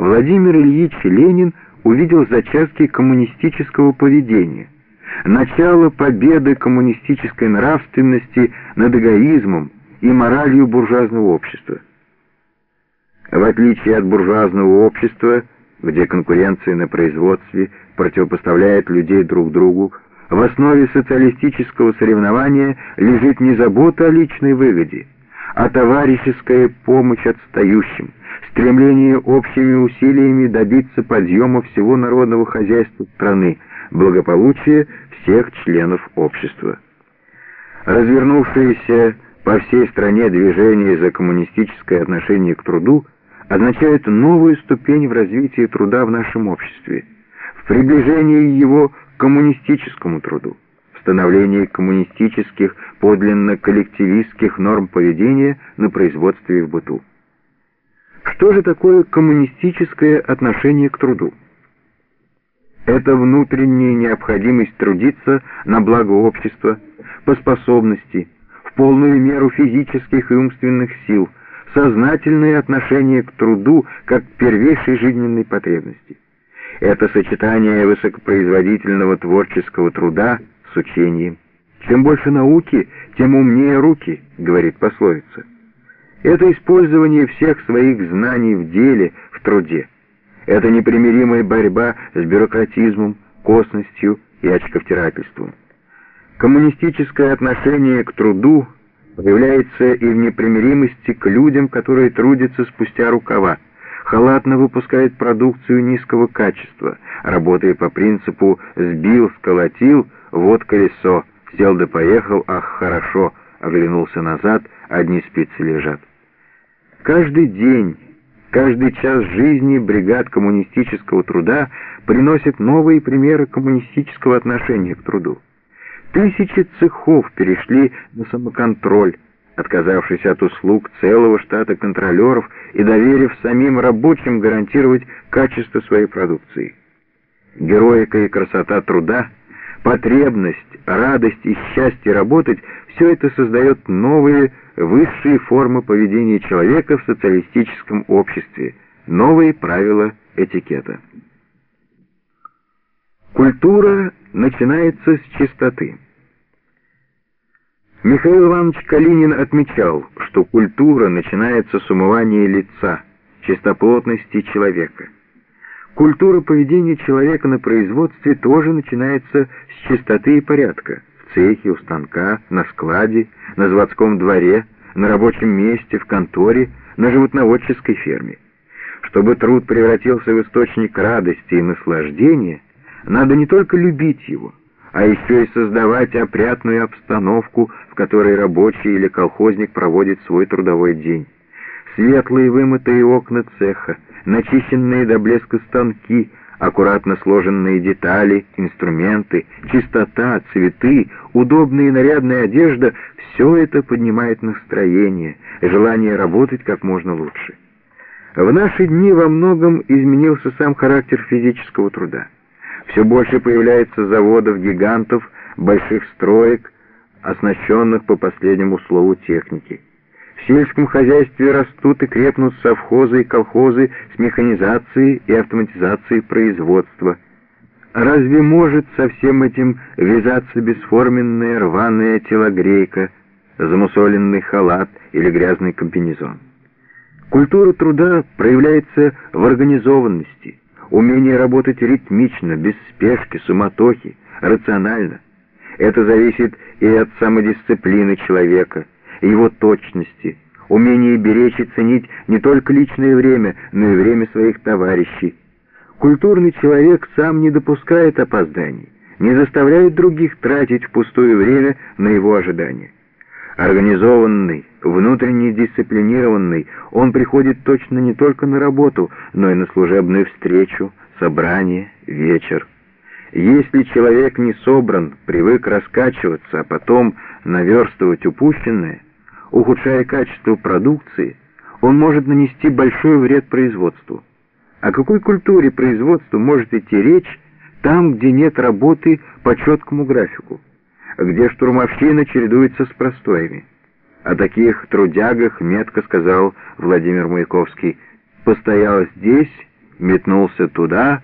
Владимир Ильич Ленин увидел зачатки коммунистического поведения, начало победы коммунистической нравственности над эгоизмом и моралью буржуазного общества. В отличие от буржуазного общества, где конкуренция на производстве противопоставляет людей друг другу, в основе социалистического соревнования лежит не забота о личной выгоде, а товарищеская помощь отстающим, стремление общими усилиями добиться подъема всего народного хозяйства страны, благополучия всех членов общества. Развернувшееся по всей стране движение за коммунистическое отношение к труду означает новую ступень в развитии труда в нашем обществе, в приближении его к коммунистическому труду, в становлении коммунистических, подлинно коллективистских норм поведения на производстве и в быту. Что же такое коммунистическое отношение к труду? Это внутренняя необходимость трудиться на благо общества, по способности, в полную меру физических и умственных сил, сознательное отношение к труду как к первейшей жизненной потребности. Это сочетание высокопроизводительного творческого труда с учением. Чем больше науки, тем умнее руки, говорит пословица. Это использование всех своих знаний в деле, в труде. Это непримиримая борьба с бюрократизмом, косностью и очковтирательством. Коммунистическое отношение к труду проявляется и в непримиримости к людям, которые трудятся спустя рукава, халатно выпускают продукцию низкого качества, работая по принципу «сбил, сколотил, вот колесо, сел да поехал, ах, хорошо», оглянулся назад, одни спицы лежат. Каждый день, каждый час жизни бригад коммунистического труда приносит новые примеры коммунистического отношения к труду. Тысячи цехов перешли на самоконтроль, отказавшись от услуг целого штата контролеров и доверив самим рабочим гарантировать качество своей продукции. Героика и красота труда, потребность, радость и счастье работать – все это создает новые, высшие формы поведения человека в социалистическом обществе, новые правила этикета. Культура начинается с чистоты. Михаил Иванович Калинин отмечал, что культура начинается с умывания лица, чистоплотности человека. Культура поведения человека на производстве тоже начинается с чистоты и порядка в цехе, у станка, на складе, на заводском дворе, на рабочем месте, в конторе, на животноводческой ферме. Чтобы труд превратился в источник радости и наслаждения, надо не только любить его, а еще и создавать опрятную обстановку, в которой рабочий или колхозник проводит свой трудовой день. Светлые вымытые окна цеха, начищенные до блеска станки, аккуратно сложенные детали, инструменты, чистота, цветы, удобная и нарядная одежда — все это поднимает настроение, желание работать как можно лучше. В наши дни во многом изменился сам характер физического труда. Все больше появляется заводов-гигантов, больших строек, оснащенных по последнему слову техники. В сельском хозяйстве растут и крепнут совхозы и колхозы с механизацией и автоматизацией производства. Разве может со всем этим вязаться бесформенная рваная телогрейка, замусоленный халат или грязный комбинезон? Культура труда проявляется в организованности, умение работать ритмично, без спешки, суматохи, рационально. Это зависит и от самодисциплины человека, его точности, умения беречь и ценить не только личное время, но и время своих товарищей. Культурный человек сам не допускает опозданий, не заставляет других тратить впустую время на его ожидания. Организованный, внутренне дисциплинированный, он приходит точно не только на работу, но и на служебную встречу, собрание, вечер. Если человек не собран, привык раскачиваться, а потом наверстывать упущенное, ухудшая качество продукции, он может нанести большой вред производству. О какой культуре производства может идти речь там, где нет работы по четкому графику, где штурмовщина чередуется с простоями? О таких трудягах метко сказал Владимир Маяковский, «Постоял здесь метнулся туда,